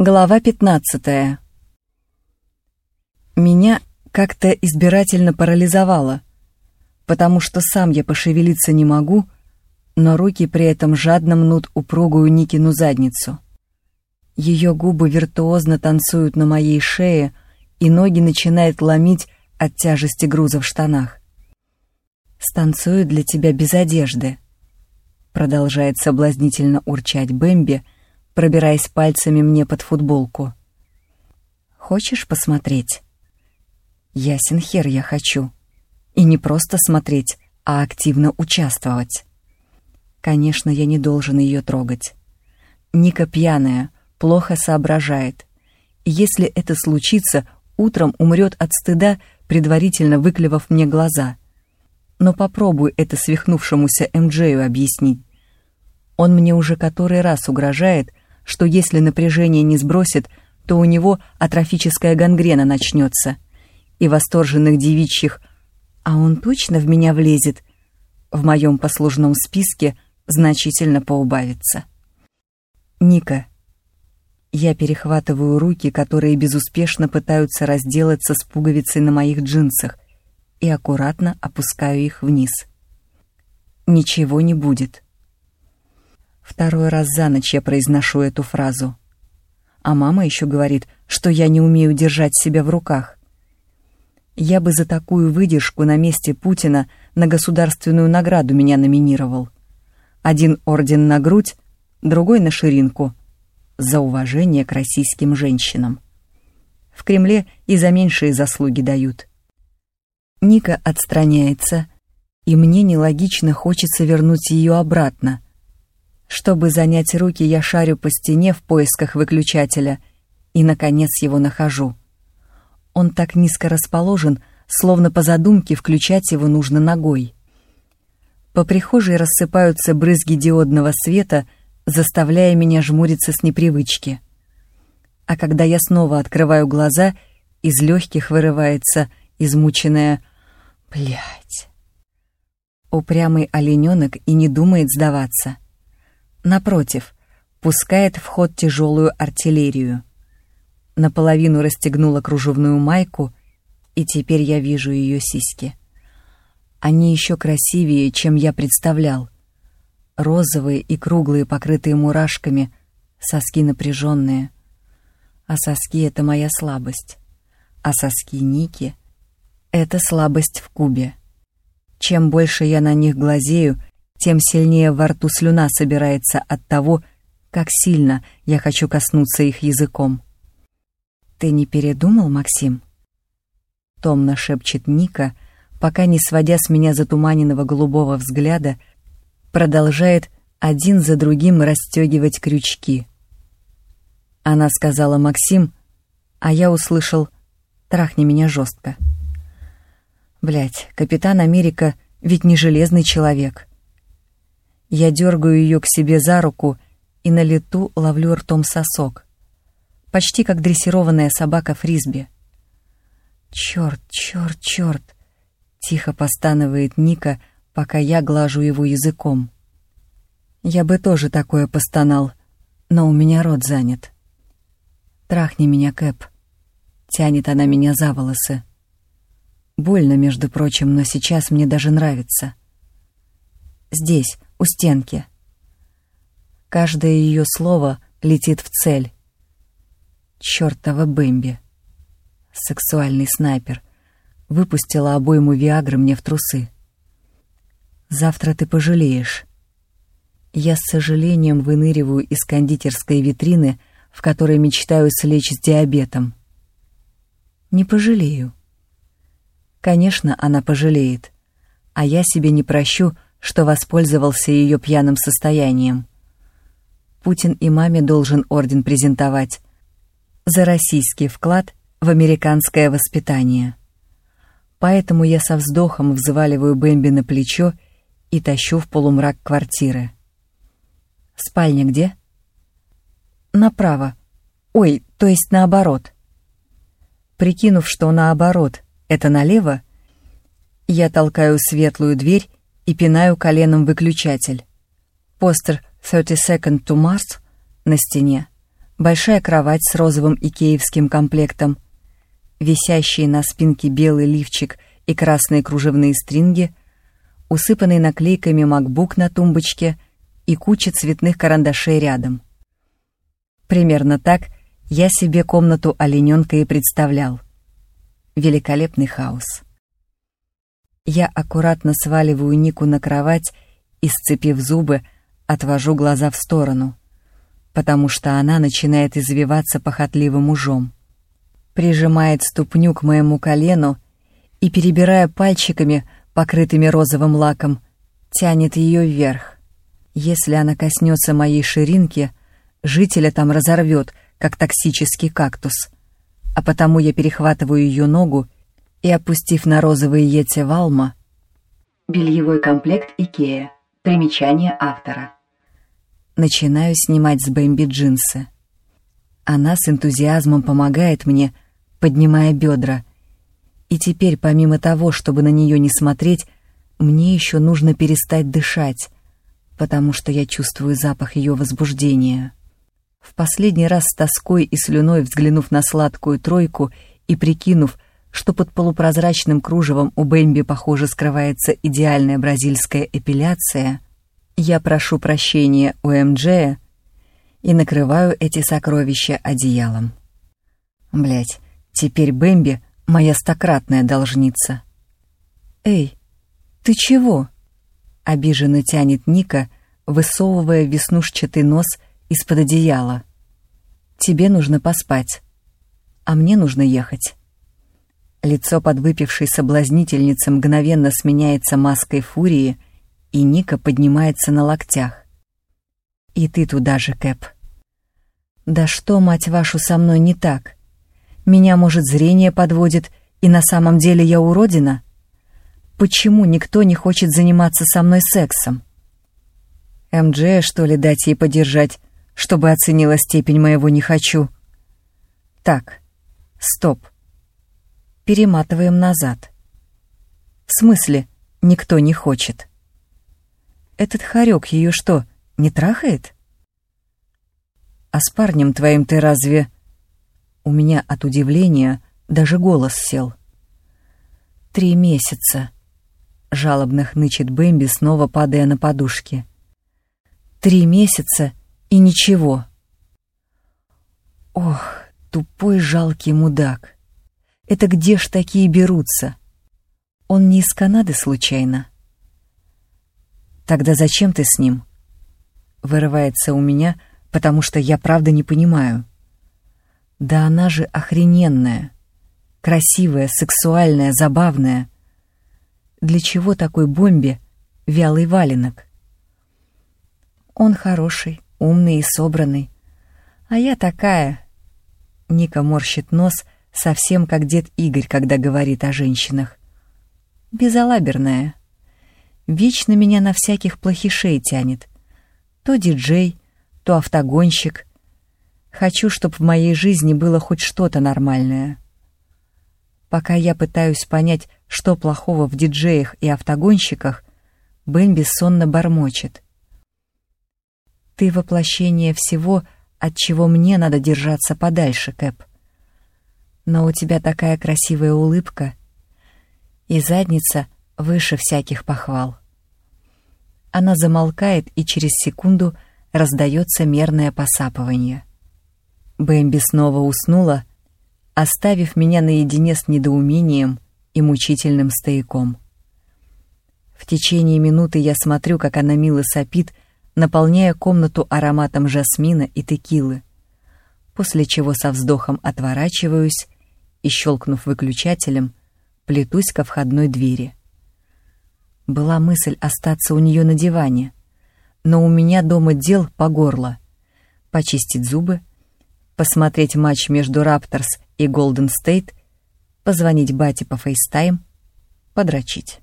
Глава 15. Меня как-то избирательно парализовало, потому что сам я пошевелиться не могу, но руки при этом жадно мнут упругую Никину задницу. Ее губы виртуозно танцуют на моей шее, и ноги начинает ломить от тяжести груза в штанах. «Станцую для тебя без одежды», — продолжает соблазнительно урчать Бэмби, пробираясь пальцами мне под футболку. «Хочешь посмотреть?» «Ясен хер я хочу. И не просто смотреть, а активно участвовать». Конечно, я не должен ее трогать. Ника пьяная, плохо соображает. Если это случится, утром умрет от стыда, предварительно выклевав мне глаза. Но попробуй это свихнувшемуся МДжею объяснить. Он мне уже который раз угрожает, что если напряжение не сбросит, то у него атрофическая гангрена начнется. И восторженных девичьих «А он точно в меня влезет?» в моем послужном списке значительно поубавится. Ника. Я перехватываю руки, которые безуспешно пытаются разделаться с пуговицей на моих джинсах, и аккуратно опускаю их вниз. Ничего не будет. Второй раз за ночь я произношу эту фразу. А мама еще говорит, что я не умею держать себя в руках. Я бы за такую выдержку на месте Путина на государственную награду меня номинировал. Один орден на грудь, другой на ширинку. За уважение к российским женщинам. В Кремле и за меньшие заслуги дают. Ника отстраняется, и мне нелогично хочется вернуть ее обратно. Чтобы занять руки, я шарю по стене в поисках выключателя и, наконец, его нахожу. Он так низко расположен, словно по задумке включать его нужно ногой. По прихожей рассыпаются брызги диодного света, заставляя меня жмуриться с непривычки. А когда я снова открываю глаза, из легких вырывается измученная «Блядь». Упрямый олененок и не думает сдаваться. Напротив, пускает в ход тяжелую артиллерию. Наполовину расстегнула кружевную майку, и теперь я вижу ее сиськи. Они еще красивее, чем я представлял. Розовые и круглые, покрытые мурашками, соски напряженные. А соски — это моя слабость. А соски Ники — это слабость в кубе. Чем больше я на них глазею, тем сильнее во рту слюна собирается от того, как сильно я хочу коснуться их языком. «Ты не передумал, Максим?» Томно шепчет Ника — пока не сводя с меня затуманенного голубого взгляда, продолжает один за другим расстегивать крючки. Она сказала Максим, а я услышал «трахни меня жестко». Блять, капитан Америка ведь не железный человек. Я дергаю ее к себе за руку и на лету ловлю ртом сосок. Почти как дрессированная собака фрисби. Черт, черт, черт. Тихо постанывает Ника, пока я глажу его языком. Я бы тоже такое постонал, но у меня рот занят. Трахни меня, Кэп. Тянет она меня за волосы. Больно, между прочим, но сейчас мне даже нравится. Здесь, у стенки. Каждое ее слово летит в цель. Чёртова Бэмби. Сексуальный снайпер выпустила обойму Виагры мне в трусы. «Завтра ты пожалеешь». Я с сожалением выныриваю из кондитерской витрины, в которой мечтаю слечь с диабетом. Не пожалею. Конечно, она пожалеет, а я себе не прощу, что воспользовался ее пьяным состоянием. Путин и маме должен орден презентовать за российский вклад в американское воспитание. Поэтому я со вздохом взваливаю Бэмби на плечо и тащу в полумрак квартиры. «Спальня где?» «Направо. Ой, то есть наоборот». Прикинув, что наоборот — это налево, я толкаю светлую дверь и пинаю коленом выключатель. Постер «30 Second to Mars» на стене большая кровать с розовым икеевским комплектом, висящий на спинке белый лифчик и красные кружевные стринги, усыпанный наклейками MacBook на тумбочке и куча цветных карандашей рядом. Примерно так я себе комнату олененка и представлял. Великолепный хаос. Я аккуратно сваливаю Нику на кровать и, сцепив зубы, отвожу глаза в сторону, потому что она начинает извиваться похотливым ужом. Прижимает ступню к моему колену и, перебирая пальчиками, покрытыми розовым лаком, тянет ее вверх. Если она коснется моей ширинки, жителя там разорвет, как токсический кактус. А потому я перехватываю ее ногу и, опустив на розовые яйца Валма, бельевой комплект Икея, примечание автора. Начинаю снимать с Бэмби джинсы. Она с энтузиазмом помогает мне, поднимая бедра. И теперь, помимо того, чтобы на нее не смотреть, мне еще нужно перестать дышать, потому что я чувствую запах ее возбуждения. В последний раз с тоской и слюной взглянув на сладкую тройку и прикинув, что под полупрозрачным кружевом у Бэмби, похоже, скрывается идеальная бразильская эпиляция, я прошу прощения у МДЖ и накрываю эти сокровища одеялом. Блять, теперь Бэмби — моя стократная должница. «Эй, ты чего?» — обиженно тянет Ника, высовывая веснушчатый нос из-под одеяла. «Тебе нужно поспать, а мне нужно ехать». Лицо подвыпившей соблазнительницы мгновенно сменяется маской фурии, и Ника поднимается на локтях. «И ты туда же, Кэп». «Да что, мать вашу, со мной не так? Меня, может, зрение подводит, и на самом деле я уродина? Почему никто не хочет заниматься со мной сексом?» МДЖ, что ли, дать ей подержать, чтобы оценила степень моего «не хочу»? Так, стоп перематываем назад. В смысле, никто не хочет? Этот хорек ее что, не трахает? А с парнем твоим ты разве... У меня от удивления даже голос сел. Три месяца. Жалобно хнычет Бэмби, снова падая на подушки. Три месяца и ничего. Ох, тупой жалкий мудак. Это где ж такие берутся? Он не из Канады случайно? Тогда зачем ты с ним? Вырывается у меня, потому что я правда не понимаю. Да она же охрененная. Красивая, сексуальная, забавная. Для чего такой бомбе вялый валенок? Он хороший, умный и собранный. А я такая... Ника морщит нос, — совсем как дед Игорь, когда говорит о женщинах. Безалаберная. Вечно меня на всяких плохишей тянет. То диджей, то автогонщик. Хочу, чтобы в моей жизни было хоть что-то нормальное. Пока я пытаюсь понять, что плохого в диджеях и автогонщиках, Бен бессонно бормочет. «Ты воплощение всего, от чего мне надо держаться подальше, Кэп но у тебя такая красивая улыбка, и задница выше всяких похвал. Она замолкает, и через секунду раздается мерное посапывание. Бэмби снова уснула, оставив меня наедине с недоумением и мучительным стояком. В течение минуты я смотрю, как она мило сопит, наполняя комнату ароматом жасмина и текилы, после чего со вздохом отворачиваюсь и, щелкнув выключателем, плетусь ко входной двери. Была мысль остаться у нее на диване, но у меня дома дел по горло. Почистить зубы, посмотреть матч между Рапторс и Голден Стейт, позвонить бате по FaceTime, подрочить.